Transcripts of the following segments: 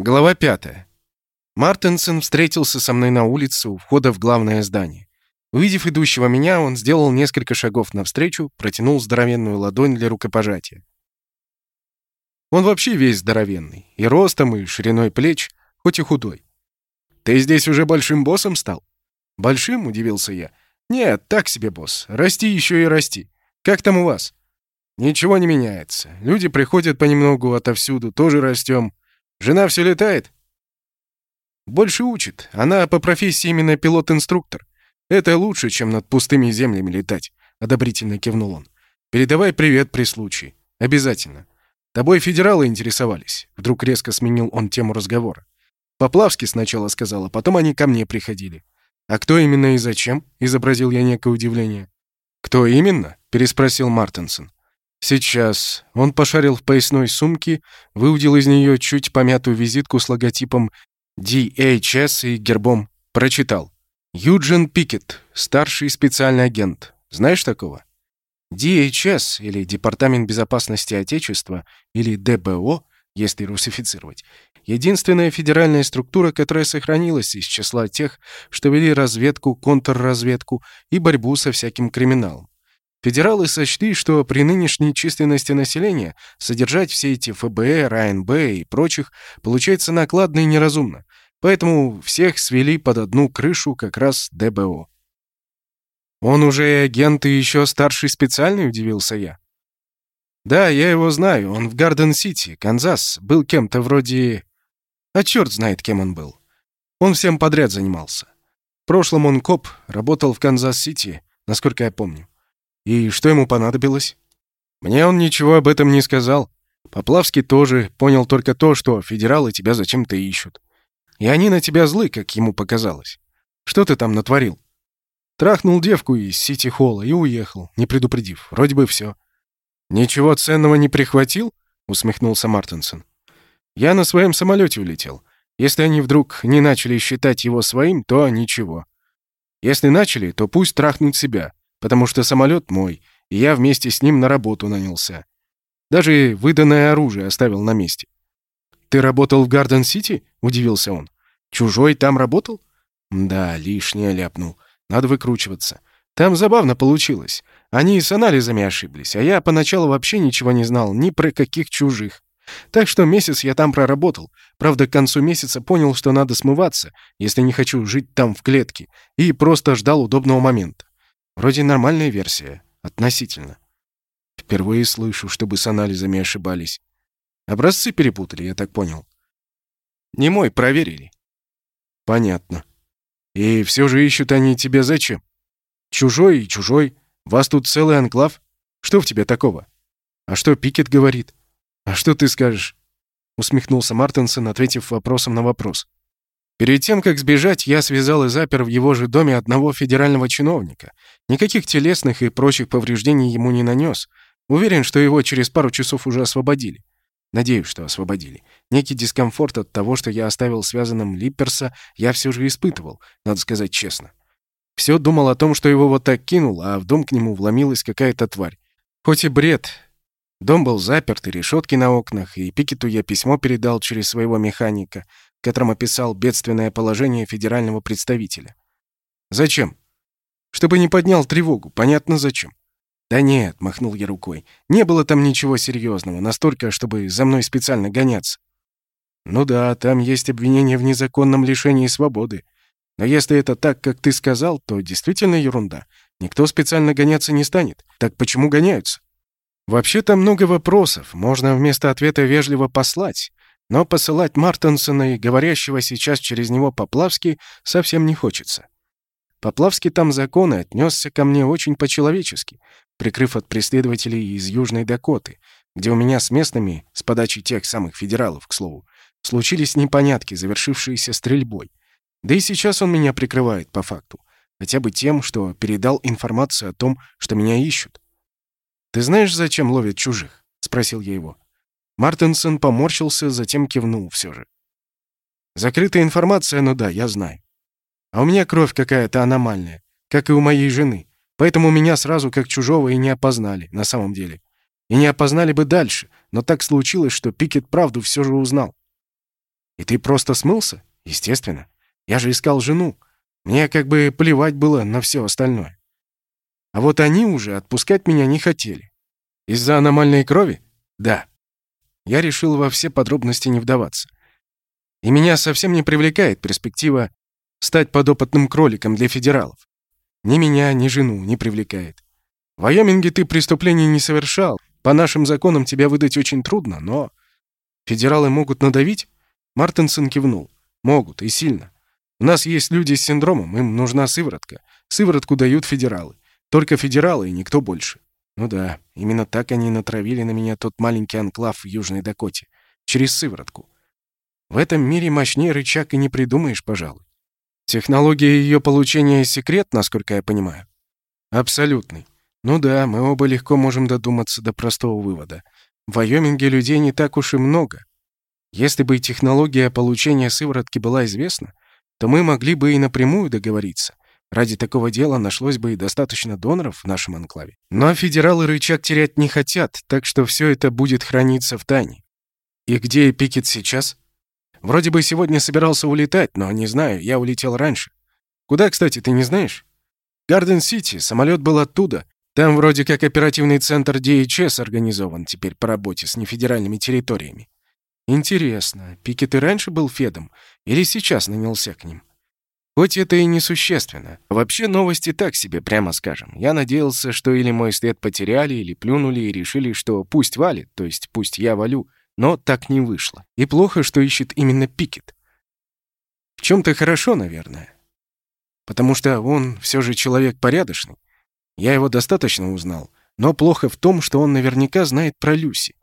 Глава пятая. Мартенсен встретился со мной на улице у входа в главное здание. Увидев идущего меня, он сделал несколько шагов навстречу, протянул здоровенную ладонь для рукопожатия. Он вообще весь здоровенный, и ростом, и шириной плеч, хоть и худой. «Ты здесь уже большим боссом стал?» «Большим?» — удивился я. «Нет, так себе, босс. Расти еще и расти. Как там у вас?» «Ничего не меняется. Люди приходят понемногу отовсюду, тоже растем. Жена все летает?» «Больше учит. Она по профессии именно пилот-инструктор. Это лучше, чем над пустыми землями летать», — одобрительно кивнул он. «Передавай привет при случае. Обязательно. Тобой федералы интересовались». Вдруг резко сменил он тему разговора. Поплавски сначала сказала, потом они ко мне приходили. «А кто именно и зачем?» — изобразил я некое удивление. «Кто именно?» — переспросил Мартенсон. Сейчас он пошарил в поясной сумке, выудил из нее чуть помятую визитку с логотипом DHS и гербом. Прочитал. Юджин Пикет, старший специальный агент. Знаешь такого? DHS, или Департамент безопасности Отечества, или ДБО, если русифицировать, единственная федеральная структура, которая сохранилась из числа тех, что вели разведку, контрразведку и борьбу со всяким криминалом. Федералы сочли, что при нынешней численности населения содержать все эти ФБР, АНБ и прочих получается накладно и неразумно, поэтому всех свели под одну крышу как раз ДБО. «Он уже и агент, и еще старший специальный?» — удивился я. «Да, я его знаю. Он в Гарден-Сити, Канзас. Был кем-то вроде... А черт знает, кем он был. Он всем подряд занимался. В прошлом он коп, работал в Канзас-Сити, насколько я помню. И что ему понадобилось? Мне он ничего об этом не сказал. Поплавский тоже понял только то, что федералы тебя зачем-то ищут. И они на тебя злы, как ему показалось. Что ты там натворил? Трахнул девку из Сити-холла и уехал, не предупредив. Вроде бы все. «Ничего ценного не прихватил?» — усмехнулся Мартинсон. «Я на своем самолете улетел. Если они вдруг не начали считать его своим, то ничего. Если начали, то пусть трахнут себя потому что самолет мой, и я вместе с ним на работу нанялся. Даже выданное оружие оставил на месте. «Ты работал в Гарден-Сити?» — удивился он. «Чужой там работал?» «Да, лишнее ляпнул. Надо выкручиваться. Там забавно получилось. Они с анализами ошиблись, а я поначалу вообще ничего не знал ни про каких чужих. Так что месяц я там проработал. Правда, к концу месяца понял, что надо смываться, если не хочу жить там в клетке, и просто ждал удобного момента. Вроде нормальная версия. Относительно. Впервые слышу, чтобы с анализами ошибались. Образцы перепутали, я так понял. Не мой, проверили. Понятно. И все же ищут они тебя зачем? Чужой и чужой. Вас тут целый анклав. Что в тебе такого? А что Пикет говорит? А что ты скажешь? Усмехнулся Мартинсон, ответив вопросом на вопрос. Перед тем, как сбежать, я связал и запер в его же доме одного федерального чиновника. Никаких телесных и прочих повреждений ему не нанес. Уверен, что его через пару часов уже освободили. Надеюсь, что освободили. Некий дискомфорт от того, что я оставил связанным Липперса, я все же испытывал, надо сказать честно. Все думал о том, что его вот так кинул, а в дом к нему вломилась какая-то тварь. Хоть и бред. Дом был заперт, и решетки на окнах, и Пикету я письмо передал через своего механика — которым описал бедственное положение федерального представителя. Зачем? Чтобы не поднял тревогу. Понятно, зачем. Да нет, махнул я рукой. Не было там ничего серьезного, настолько, чтобы за мной специально гоняться. Ну да, там есть обвинение в незаконном лишении свободы. Но если это так, как ты сказал, то действительно ерунда. Никто специально гоняться не станет. Так почему гоняются? Вообще-то много вопросов. Можно вместо ответа вежливо послать. Но посылать Мартенсона и говорящего сейчас через него Поплавски совсем не хочется. Поплавский там законы отнесся ко мне очень по-человечески, прикрыв от преследователей из Южной Дакоты, где у меня с местными, с подачи тех самых федералов, к слову, случились непонятки, завершившиеся стрельбой. Да и сейчас он меня прикрывает по факту, хотя бы тем, что передал информацию о том, что меня ищут. «Ты знаешь, зачем ловят чужих?» — спросил я его. Мартинсон поморщился, затем кивнул все же. «Закрытая информация, ну да, я знаю. А у меня кровь какая-то аномальная, как и у моей жены, поэтому меня сразу как чужого и не опознали, на самом деле. И не опознали бы дальше, но так случилось, что Пикет правду все же узнал. И ты просто смылся? Естественно. Я же искал жену. Мне как бы плевать было на все остальное. А вот они уже отпускать меня не хотели. Из-за аномальной крови? Да. Я решил во все подробности не вдаваться. И меня совсем не привлекает перспектива стать подопытным кроликом для федералов. Ни меня, ни жену не привлекает. В Вайоминге ты преступлений не совершал. По нашим законам тебя выдать очень трудно, но... Федералы могут надавить? Мартинсон кивнул. Могут, и сильно. У нас есть люди с синдромом, им нужна сыворотка. Сыворотку дают федералы. Только федералы и никто больше. Ну да, именно так они натравили на меня тот маленький анклав в Южной Дакоте. Через сыворотку. В этом мире мощнее рычаг и не придумаешь, пожалуй. Технология ее получения секрет, насколько я понимаю. Абсолютный. Ну да, мы оба легко можем додуматься до простого вывода. В Вайоминге людей не так уж и много. Если бы технология получения сыворотки была известна, то мы могли бы и напрямую договориться. Ради такого дела нашлось бы и достаточно доноров в нашем анклаве. Но федералы рычаг терять не хотят, так что все это будет храниться в тайне. И где Пикет сейчас? Вроде бы сегодня собирался улетать, но не знаю, я улетел раньше. Куда, кстати, ты не знаешь? Гарден-Сити, самолет был оттуда. Там вроде как оперативный центр DHS организован теперь по работе с нефедеральными территориями. Интересно, Пикет и раньше был Федом или сейчас нанялся к ним? Хоть это и несущественно. Вообще новости так себе, прямо скажем. Я надеялся, что или мой след потеряли, или плюнули и решили, что пусть валит, то есть пусть я валю, но так не вышло. И плохо, что ищет именно Пикет. В чем-то хорошо, наверное. Потому что он все же человек порядочный. Я его достаточно узнал, но плохо в том, что он наверняка знает про Люси.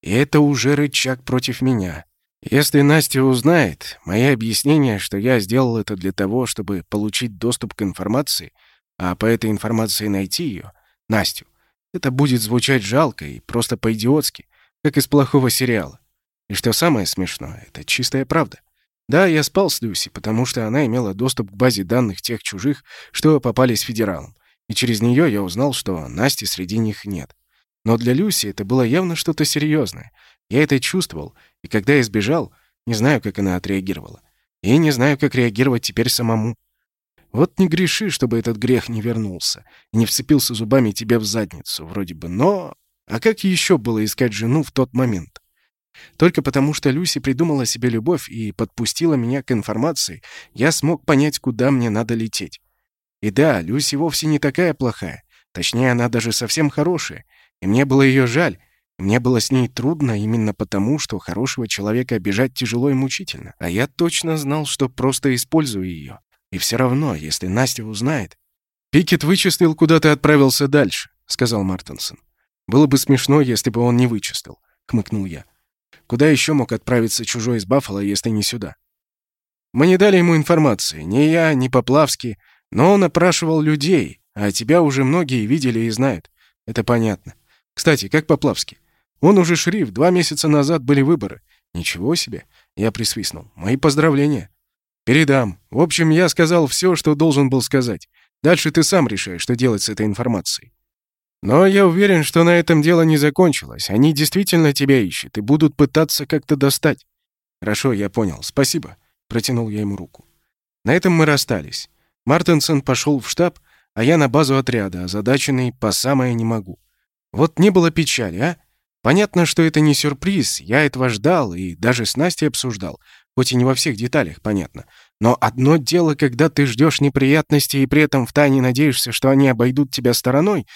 И это уже рычаг против меня. Если Настя узнает, мои объяснения, что я сделал это для того, чтобы получить доступ к информации, а по этой информации найти ее, Настю, это будет звучать жалко и просто по-идиотски, как из плохого сериала. И что самое смешное, это чистая правда. Да, я спал с Люси, потому что она имела доступ к базе данных тех чужих, что попались федералам. И через нее я узнал, что Насти среди них нет. Но для Люси это было явно что-то серьезное. Я это чувствовал, и когда я сбежал, не знаю, как она отреагировала. И не знаю, как реагировать теперь самому. Вот не греши, чтобы этот грех не вернулся и не вцепился зубами тебе в задницу, вроде бы, но... А как еще было искать жену в тот момент? Только потому, что Люси придумала себе любовь и подпустила меня к информации, я смог понять, куда мне надо лететь. И да, Люси вовсе не такая плохая. Точнее, она даже совсем хорошая. И мне было ее жаль. Мне было с ней трудно именно потому, что хорошего человека обижать тяжело и мучительно. А я точно знал, что просто использую ее. И все равно, если Настя узнает... «Пикет вычислил, куда ты отправился дальше», — сказал Мартинсон. «Было бы смешно, если бы он не вычислил», — хмыкнул я. «Куда еще мог отправиться чужой из Баффала, если не сюда?» «Мы не дали ему информации, ни я, ни Поплавский, но он опрашивал людей, а тебя уже многие видели и знают. Это понятно. Кстати, как Поплавский? Он уже шрифт, два месяца назад были выборы. Ничего себе. Я присвистнул. Мои поздравления. Передам. В общем, я сказал все, что должен был сказать. Дальше ты сам решаешь, что делать с этой информацией. Но я уверен, что на этом дело не закончилось. Они действительно тебя ищут и будут пытаться как-то достать. Хорошо, я понял. Спасибо. Протянул я ему руку. На этом мы расстались. Мартинсон пошел в штаб, а я на базу отряда, озадаченный по самое не могу. Вот не было печали, а? Понятно, что это не сюрприз, я этого ждал и даже с Настей обсуждал, хоть и не во всех деталях, понятно. Но одно дело, когда ты ждешь неприятностей и при этом втайне надеешься, что они обойдут тебя стороной,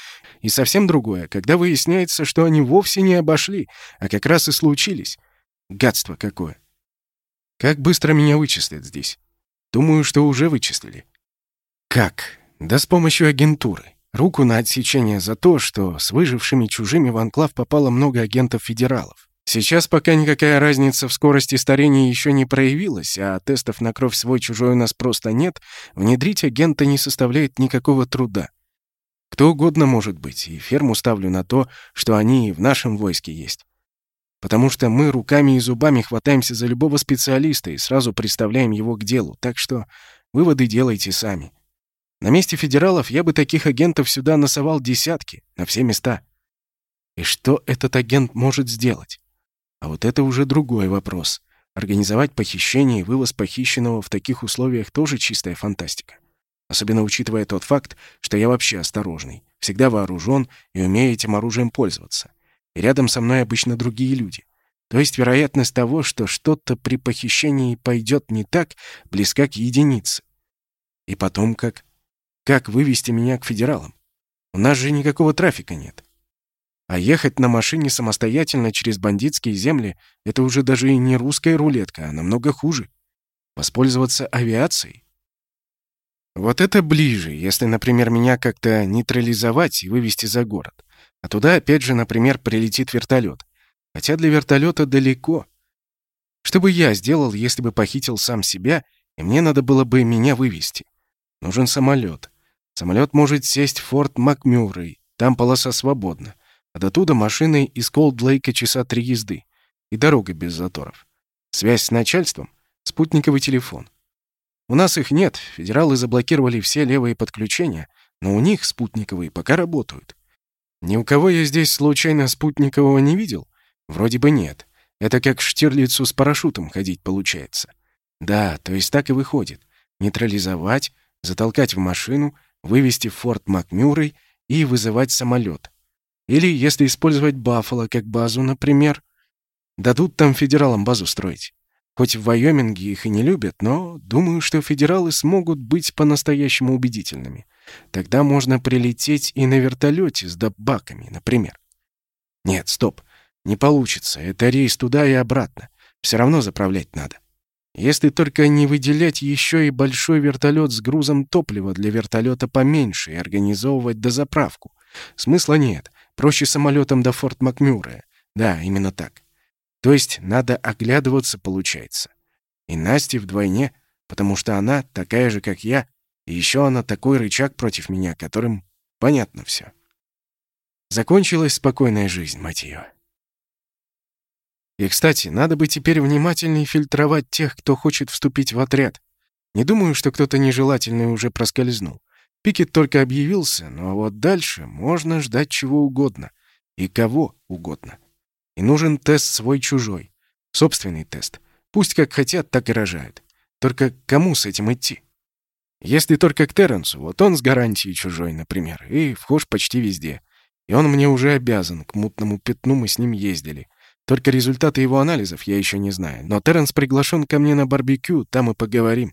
и совсем другое, когда выясняется, что они вовсе не обошли, а как раз и случились. Гадство какое. Как быстро меня вычислят здесь? Думаю, что уже вычислили. Как? Да с помощью агентуры. Руку на отсечение за то, что с выжившими чужими в анклав попало много агентов-федералов. Сейчас пока никакая разница в скорости старения еще не проявилась, а тестов на кровь свой-чужой у нас просто нет, внедрить агента не составляет никакого труда. Кто угодно может быть, и ферму ставлю на то, что они и в нашем войске есть. Потому что мы руками и зубами хватаемся за любого специалиста и сразу представляем его к делу, так что выводы делайте сами. На месте федералов я бы таких агентов сюда носовал десятки, на все места. И что этот агент может сделать? А вот это уже другой вопрос. Организовать похищение и вывоз похищенного в таких условиях тоже чистая фантастика. Особенно учитывая тот факт, что я вообще осторожный, всегда вооружен и умею этим оружием пользоваться. И рядом со мной обычно другие люди. То есть вероятность того, что что-то при похищении пойдет не так, близка к единице. И потом как? Как вывести меня к федералам? У нас же никакого трафика нет. А ехать на машине самостоятельно через бандитские земли — это уже даже и не русская рулетка, а намного хуже. Воспользоваться авиацией? Вот это ближе, если, например, меня как-то нейтрализовать и вывести за город. А туда, опять же, например, прилетит вертолет. Хотя для вертолета далеко. Что бы я сделал, если бы похитил сам себя, и мне надо было бы меня вывести? Нужен самолет. Самолет может сесть в форт Макмюррей, там полоса свободна. А до туда машиной из Колд-Лейка часа три езды. И дорога без заторов. Связь с начальством — спутниковый телефон. У нас их нет, федералы заблокировали все левые подключения, но у них спутниковые пока работают. Ни у кого я здесь случайно спутникового не видел? Вроде бы нет. Это как Штирлицу с парашютом ходить получается. Да, то есть так и выходит. Нейтрализовать, затолкать в машину, вывести форт Макмюррей и вызывать самолет. Или, если использовать Баффало как базу, например, дадут там федералам базу строить. Хоть в Вайоминге их и не любят, но думаю, что федералы смогут быть по-настоящему убедительными. Тогда можно прилететь и на вертолете с добаками, например. Нет, стоп. Не получится. Это рейс туда и обратно. Все равно заправлять надо. Если только не выделять еще и большой вертолет с грузом топлива для вертолета поменьше и организовывать дозаправку. Смысла нет. Проще самолетом до Форт Макмюра. Да, именно так. То есть надо оглядываться, получается. И Насте вдвойне, потому что она такая же, как я, и еще она такой рычаг против меня, которым понятно все. Закончилась спокойная жизнь, мать ее. И, кстати, надо бы теперь внимательнее фильтровать тех, кто хочет вступить в отряд. Не думаю, что кто-то нежелательный уже проскользнул. Пикет только объявился, но вот дальше можно ждать чего угодно. И кого угодно. И нужен тест свой-чужой. Собственный тест. Пусть как хотят, так и рожают. Только кому с этим идти? Если только к Терренсу, вот он с гарантией чужой, например, и вхож почти везде. И он мне уже обязан, к мутному пятну мы с ним ездили. Только результаты его анализов я еще не знаю. Но Терренс приглашен ко мне на барбекю, там и поговорим.